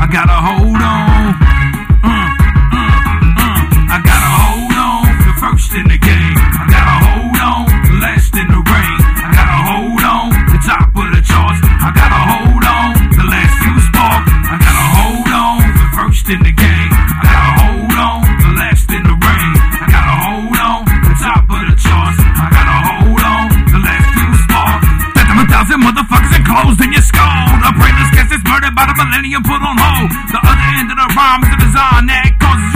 I gotta hold on. Uh, uh, uh. I gotta hold on. The first in the game. Motherfuckers enclosed in your skull. A brainless cast is murdered by the millennium put on hold. The other end of the rhyme is a design that causes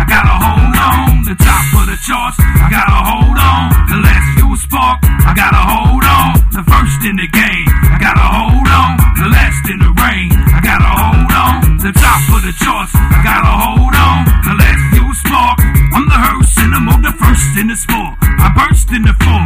I gotta hold on, the top of the charts. I gotta hold on, the last few spark. I gotta hold on, the first in the game. I gotta hold on, the last in the rain. I gotta hold on, the top of the charts. I gotta hold on, the last few spark. I'm the hearse the mode, the first in the sport. I burst in the fall,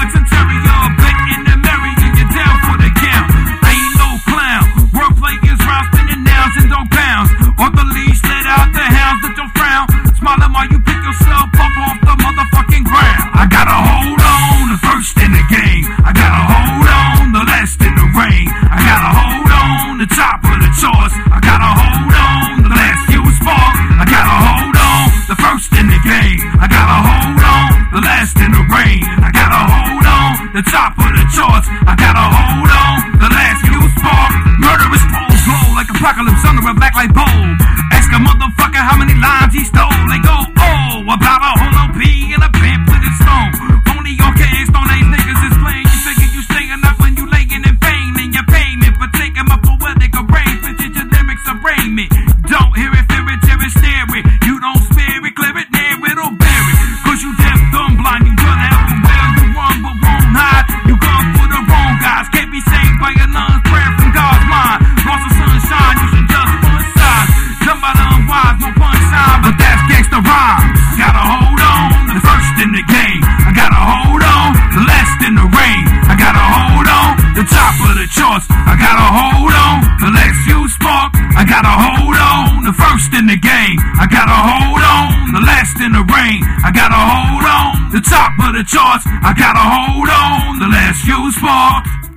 area, flex interior. Betting the Mary. And you're down for the count. Ain't no clown. Wordplay is round spinning nouns and dog pounds. On the leash, let out the hounds that don't frown. Smiling while you pick yourself up off the motherfucking ground. I gotta hold on, the first in the game. I gotta hold on, the last in the rain. I gotta hold on, the top of the charts. I gotta hold on, the last few spark. I gotta hold on, the first in the game. I gotta hold on, the last in the rain. The top of the charts. I gotta hold in the rain. I gotta hold on, the top of the charts. I gotta hold on, the last few spark.